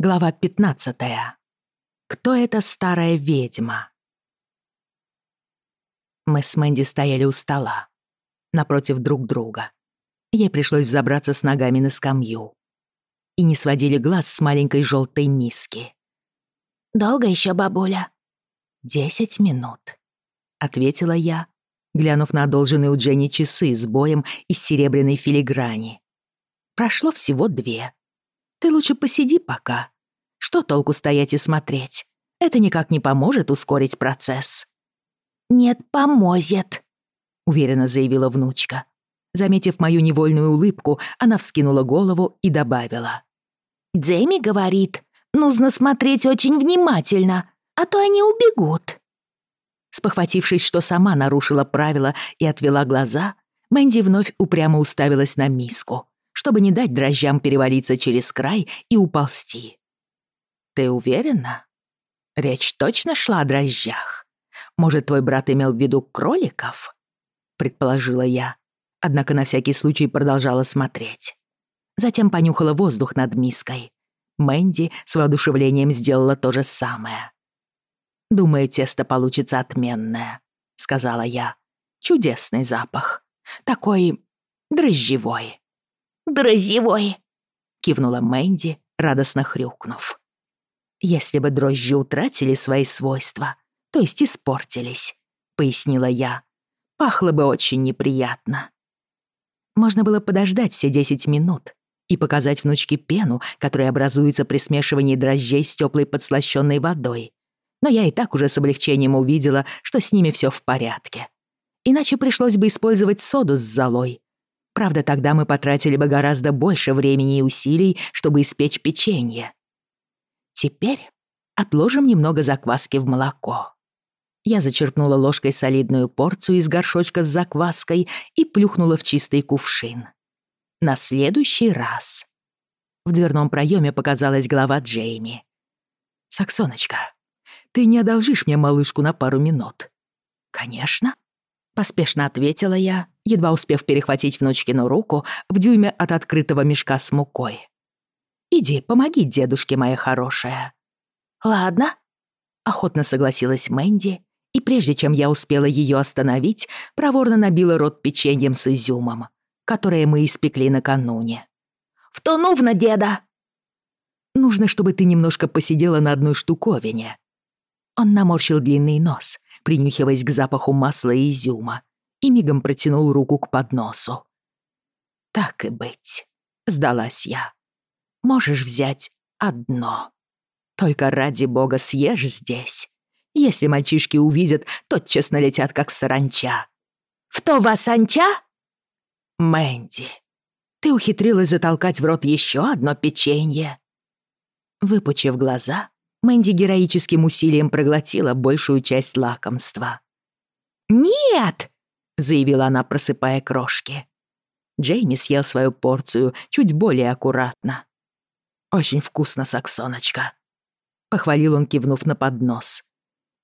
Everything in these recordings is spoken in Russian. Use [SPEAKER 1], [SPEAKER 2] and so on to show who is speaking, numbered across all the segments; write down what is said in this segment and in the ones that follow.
[SPEAKER 1] Глава 15. Кто эта старая ведьма? Мы с Мэнди стояли у стола, напротив друг друга. Ей пришлось взобраться с ногами на скамью. И не сводили глаз с маленькой желтой миски.
[SPEAKER 2] «Долго еще, бабуля?»
[SPEAKER 1] «Десять минут», — ответила я, глянув на одолженные у Дженни часы с боем из серебряной филиграни. Прошло всего две — ты лучше посиди пока. Что толку стоять и смотреть? Это никак не поможет ускорить процесс».
[SPEAKER 2] «Нет, поможет», —
[SPEAKER 1] уверенно заявила внучка. Заметив мою невольную улыбку, она вскинула голову и добавила.
[SPEAKER 2] «Джейми говорит, нужно смотреть очень внимательно, а то они убегут».
[SPEAKER 1] Спохватившись, что сама нарушила правила и отвела глаза, Мэнди вновь упрямо уставилась на миску чтобы не дать дрожжам перевалиться через край и уползти. «Ты уверена? Речь точно шла о дрожжах. Может, твой брат имел в виду кроликов?» — предположила я, однако на всякий случай продолжала смотреть. Затем понюхала воздух над миской. Мэнди с воодушевлением сделала то же самое. «Думаю, тесто получится отменное», — сказала я. «Чудесный запах. Такой дрожжевой».
[SPEAKER 2] «Дрожжевой!» —
[SPEAKER 1] кивнула Мэнди, радостно хрюкнув. «Если бы дрожжи утратили свои свойства, то есть испортились», — пояснила я, — «пахло бы очень неприятно». Можно было подождать все 10 минут и показать внучке пену, которая образуется при смешивании дрожжей с теплой подслащённой водой. Но я и так уже с облегчением увидела, что с ними все в порядке. Иначе пришлось бы использовать соду с золой, Правда, тогда мы потратили бы гораздо больше времени и усилий, чтобы испечь печенье. Теперь отложим немного закваски в молоко. Я зачерпнула ложкой солидную порцию из горшочка с закваской и плюхнула в чистый кувшин. На следующий раз. В дверном проеме показалась голова Джейми. «Саксоночка, ты не одолжишь мне малышку на пару минут?» «Конечно», поспешно ответила я едва успев перехватить внучкину руку в дюйме от открытого мешка с мукой. «Иди, помоги дедушке, моя хорошая».
[SPEAKER 2] «Ладно», — охотно согласилась Мэнди, и прежде чем я успела ее остановить, проворно набила рот печеньем с изюмом, которое мы испекли накануне. «В то нужно, деда!»
[SPEAKER 1] «Нужно, чтобы ты немножко посидела на одной штуковине». Он наморщил длинный нос, принюхиваясь к запаху масла и изюма, и мигом протянул руку к подносу. «Так и быть», — сдалась я. «Можешь взять одно. Только ради бога съешь здесь. Если мальчишки увидят, тотчас налетят, как саранча».
[SPEAKER 2] «В то васанча?»
[SPEAKER 1] «Мэнди, ты ухитрилась затолкать в рот еще одно печенье». Выпучив глаза, Мэнди героическим усилием проглотила большую часть лакомства.
[SPEAKER 2] «Нет!»
[SPEAKER 1] заявила она, просыпая крошки. Джейми съел свою порцию чуть более аккуратно. «Очень вкусно, Саксоночка», — похвалил он, кивнув на поднос.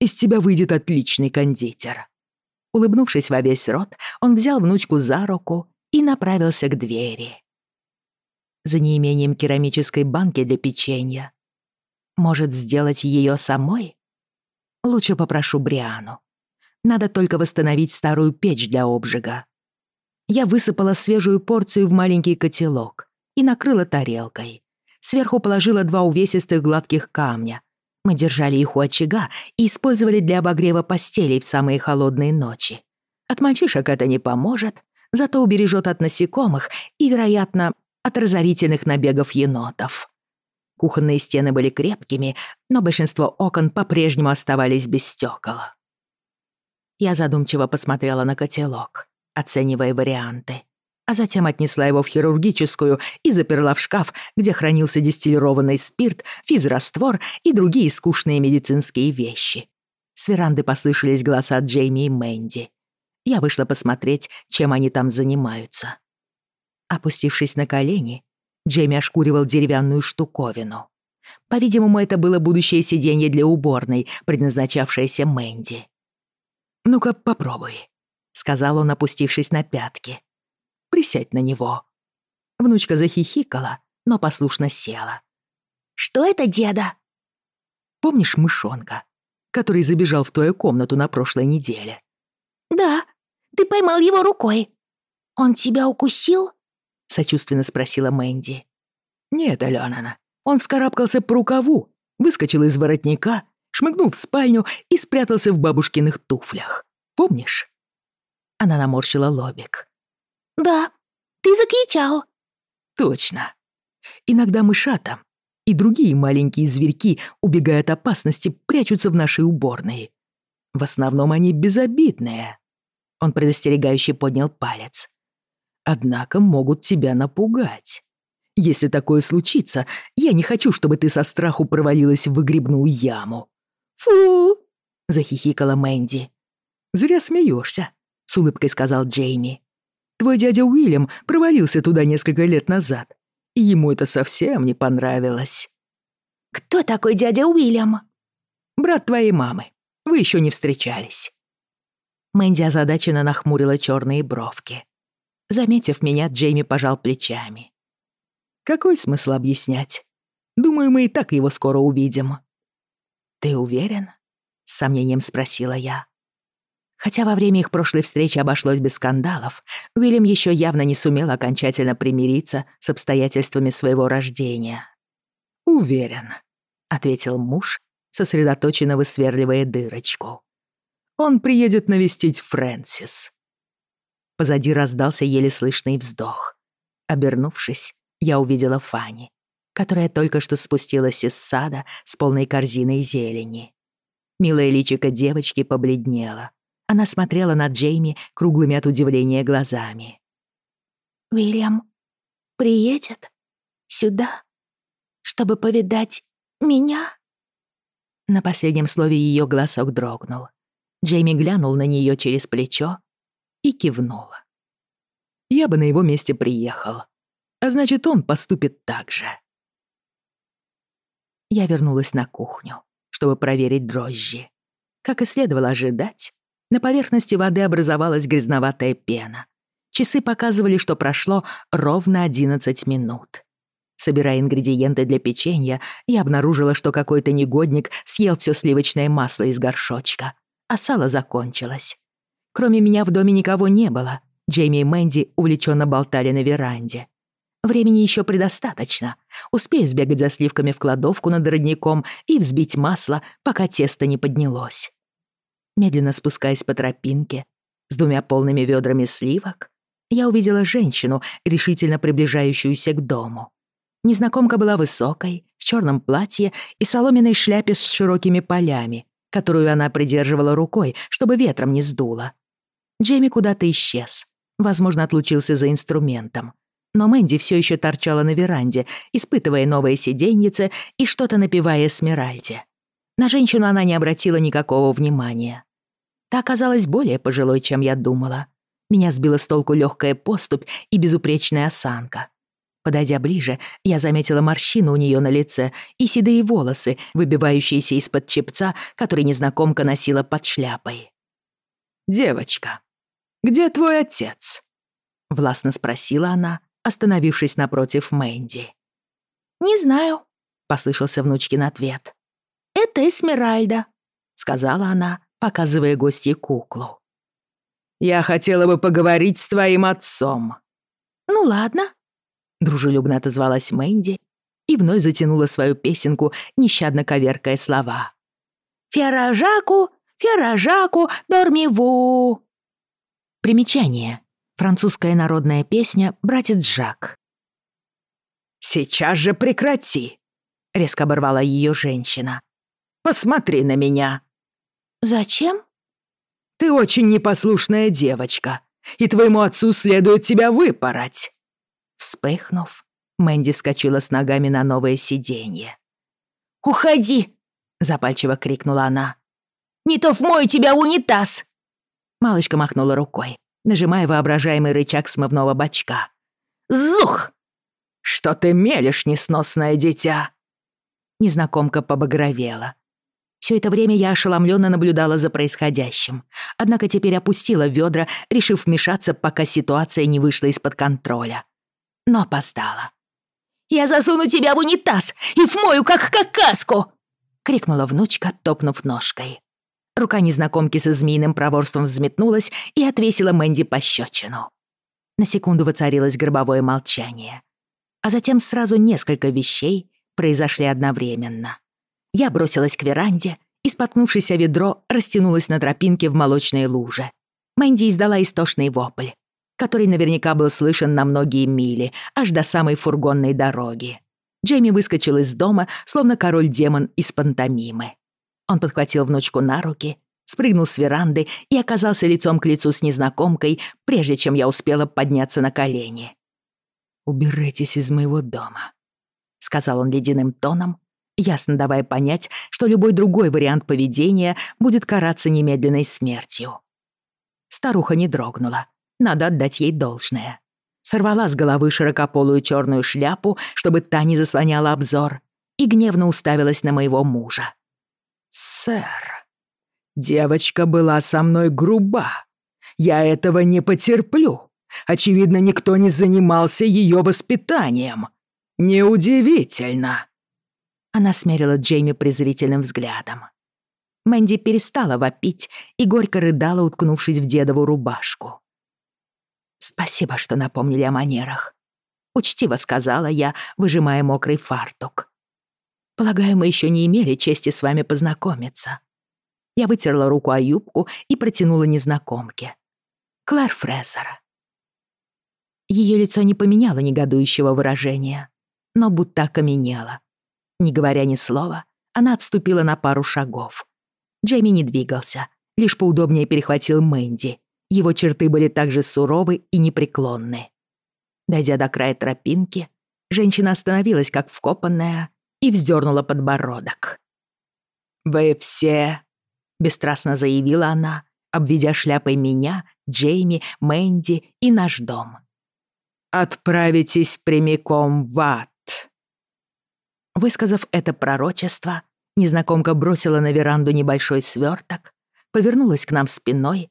[SPEAKER 1] «Из тебя выйдет отличный кондитер». Улыбнувшись во весь рот, он взял внучку за руку и направился к двери. За неимением керамической банки для печенья. Может, сделать ее самой? Лучше попрошу Бриану. Надо только восстановить старую печь для обжига. Я высыпала свежую порцию в маленький котелок и накрыла тарелкой. Сверху положила два увесистых гладких камня. Мы держали их у очага и использовали для обогрева постелей в самые холодные ночи. От мальчишек это не поможет, зато убережет от насекомых и, вероятно, от разорительных набегов енотов. Кухонные стены были крепкими, но большинство окон по-прежнему оставались без стёкол. Я задумчиво посмотрела на котелок, оценивая варианты, а затем отнесла его в хирургическую и заперла в шкаф, где хранился дистиллированный спирт, физраствор и другие скучные медицинские вещи. С веранды послышались голоса Джейми и Мэнди. Я вышла посмотреть, чем они там занимаются. Опустившись на колени, Джейми ошкуривал деревянную штуковину. По-видимому, это было будущее сиденье для уборной, предназначавшееся Мэнди. «Ну-ка, попробуй», — сказал он, опустившись на пятки. «Присядь на него». Внучка захихикала, но послушно села.
[SPEAKER 2] Что это, деда?»
[SPEAKER 1] «Помнишь мышонка, который забежал в твою комнату на прошлой неделе?»
[SPEAKER 2] «Да, ты поймал его рукой. Он тебя укусил?» —
[SPEAKER 1] сочувственно спросила Мэнди. «Нет, Алёна, он вскарабкался по рукаву, выскочил из воротника, шмыгнул в спальню и спрятался в бабушкиных туфлях. Помнишь?» Она наморщила лобик.
[SPEAKER 2] «Да, ты закричал».
[SPEAKER 1] «Точно. Иногда мышата и другие маленькие зверьки, убегая от опасности, прячутся в нашей уборной. В основном они безобидные». Он предостерегающе поднял палец. «Однако могут тебя напугать. Если такое случится, я не хочу, чтобы ты со страху провалилась в выгребную яму».
[SPEAKER 2] «Фу!» —
[SPEAKER 1] захихикала Мэнди. «Зря смеешься с улыбкой сказал Джейми. «Твой дядя Уильям провалился туда несколько лет назад, и ему это совсем не понравилось».
[SPEAKER 2] «Кто такой дядя Уильям?»
[SPEAKER 1] «Брат твоей мамы. Вы еще не встречались». Мэнди заметив меня, Джейми пожал плечами. «Какой смысл объяснять? Думаю, мы и так его скоро увидим». «Ты уверен?» — с сомнением спросила я. Хотя во время их прошлой встречи обошлось без скандалов, Уильям еще явно не сумел окончательно примириться с обстоятельствами своего рождения. «Уверен», — ответил муж, сосредоточенно высверливая дырочку. «Он приедет навестить Фрэнсис». Позади раздался еле слышный вздох. Обернувшись, я увидела Фани, которая только что спустилась из сада с полной корзиной зелени. Милое личико девочки побледнело. Она смотрела на Джейми круглыми от удивления глазами.
[SPEAKER 2] Вильям приедет сюда, чтобы повидать меня?»
[SPEAKER 1] На последнем слове её голосок дрогнул. Джейми глянул на неё через плечо и кивнул я бы на его месте приехал. А значит, он поступит так же. Я вернулась на кухню, чтобы проверить дрожжи. Как и следовало ожидать, на поверхности воды образовалась грязноватая пена. Часы показывали, что прошло ровно 11 минут. Собирая ингредиенты для печенья, я обнаружила, что какой-то негодник съел все сливочное масло из горшочка, а сало закончилось. Кроме меня в доме никого не было — Джейми и Мэнди увлеченно болтали на веранде. Времени еще предостаточно. Успею сбегать за сливками в кладовку над родником и взбить масло, пока тесто не поднялось. Медленно спускаясь по тропинке с двумя полными ведрами сливок, я увидела женщину, решительно приближающуюся к дому. Незнакомка была высокой, в черном платье и соломенной шляпе с широкими полями, которую она придерживала рукой, чтобы ветром не сдуло. Джейми куда-то исчез, возможно, отлучился за инструментом. Но Мэнди все еще торчала на веранде, испытывая новые сиденьице и что-то напевая Смиральде. На женщину она не обратила никакого внимания. Та оказалась более пожилой, чем я думала. Меня сбила с толку легкая поступь и безупречная осанка. Подойдя ближе, я заметила морщину у нее на лице и седые волосы, выбивающиеся из-под чепца, который незнакомка носила под шляпой. «Девочка», где твой отец?» — властно спросила она, остановившись напротив Мэнди.
[SPEAKER 2] «Не знаю», —
[SPEAKER 1] послышался внучкин ответ.
[SPEAKER 2] «Это Эсмеральда», —
[SPEAKER 1] сказала она, показывая гостье куклу. «Я хотела бы поговорить Примечание. Французская народная песня «Братец Жак». «Сейчас же прекрати!» — резко оборвала ее женщина. «Посмотри на меня!»
[SPEAKER 2] «Зачем?»
[SPEAKER 1] «Ты очень непослушная девочка, и твоему отцу следует тебя выпороть!» Вспыхнув, Мэнди вскочила с ногами на новое сиденье.
[SPEAKER 2] «Уходи!» — запальчиво крикнула она. «Не то вмою тебя унитаз!»
[SPEAKER 1] Малочка махнула рукой, нажимая воображаемый рычаг смывного бачка.
[SPEAKER 2] «Зух!»
[SPEAKER 1] «Что ты мелешь, несносное дитя?» Незнакомка побагровела. Все это время я ошеломленно наблюдала за происходящим. Однако теперь опустила ведра, решив вмешаться, пока ситуация не вышла из-под контроля. Но опоздала.
[SPEAKER 2] «Я засуну тебя в унитаз и вмою, как какаску!» — крикнула внучка, топнув ножкой. Рука незнакомки со змеиным проворством взметнулась и отвесила Мэнди пощечину. На секунду воцарилось гробовое молчание. А затем сразу несколько вещей произошли одновременно. Я бросилась к веранде и, споткнувшись о ведро, растянулась на тропинке в молочной луже. Мэнди издала истошный вопль, который наверняка был слышен на многие мили, аж до самой фургонной дороги. Джейми выскочил из дома, словно король-демон из пантомимы. Он подхватил внучку на руки, спрыгнул с веранды и оказался лицом к лицу с незнакомкой, прежде чем я успела подняться на колени. «Убирайтесь из моего дома», — сказал он ледяным тоном, ясно давая понять, что любой другой вариант поведения будет караться немедленной смертью. Старуха не дрогнула. Надо отдать ей должное. Сорвала с головы широкополую черную шляпу, чтобы та не заслоняла обзор, и гневно уставилась на моего мужа.
[SPEAKER 3] «Сэр, девочка была со мной груба. Я этого не потерплю. Очевидно, никто не занимался ее воспитанием. Неудивительно!»
[SPEAKER 2] Она смерила Джейми презрительным взглядом. Мэнди перестала вопить и горько рыдала, уткнувшись в дедову рубашку. «Спасибо, что напомнили о манерах», — учтиво сказала я, выжимая мокрый фартук. «Полагаю, мы еще не имели чести с вами познакомиться». Я вытерла руку о юбку и протянула незнакомке. «Клэр Фрессер». Ее лицо не поменяло негодующего выражения, но будто окаменело. Не говоря ни слова, она отступила на пару шагов. Джейми не двигался, лишь поудобнее перехватил Мэнди. Его черты были также суровы и непреклонны. Дойдя до края тропинки, женщина остановилась как вкопанная и вздернула подбородок. «Вы все», — бесстрастно заявила она, обведя шляпой меня, Джейми, Мэнди и наш дом. «Отправитесь прямиком в ад». Высказав это пророчество, незнакомка бросила на веранду небольшой сверток, повернулась к нам спиной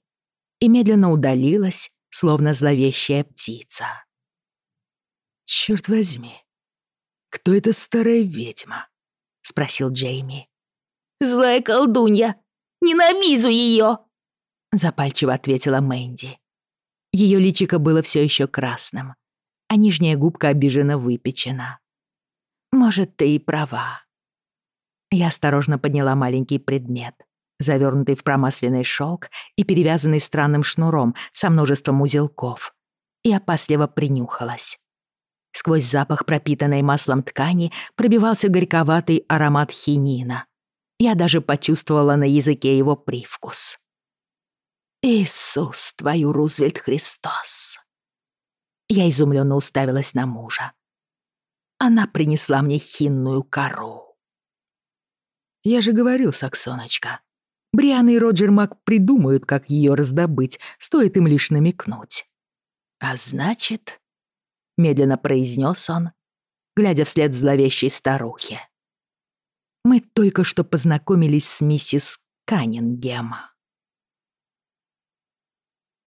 [SPEAKER 2] и медленно удалилась, словно зловещая птица.
[SPEAKER 3] «Чёрт возьми, кто эта старая ведьма?» — спросил Джейми.
[SPEAKER 2] «Злая колдунья! Ненавижу ее!» — запальчиво ответила Мэнди. Ее личико было все еще красным, а нижняя губка обиженно выпечена. «Может, ты и права». Я осторожно подняла маленький предмет, завернутый в промасленный шелк и перевязанный странным шнуром со множеством узелков, и опасливо принюхалась сквозь запах пропитанной маслом ткани пробивался горьковатый аромат хинина. Я даже почувствовала на языке его привкус. «Иисус, твою Рузвельт Христос!» Я изумленно уставилась на мужа. Она принесла мне хинную кору.
[SPEAKER 3] «Я же говорил, Саксоночка, Бриан и Роджер Мак придумают, как ее раздобыть, стоит им лишь намекнуть.
[SPEAKER 2] А значит, медленно произнес он, глядя вслед зловещей старухе. «Мы только что познакомились с миссис Каннингем».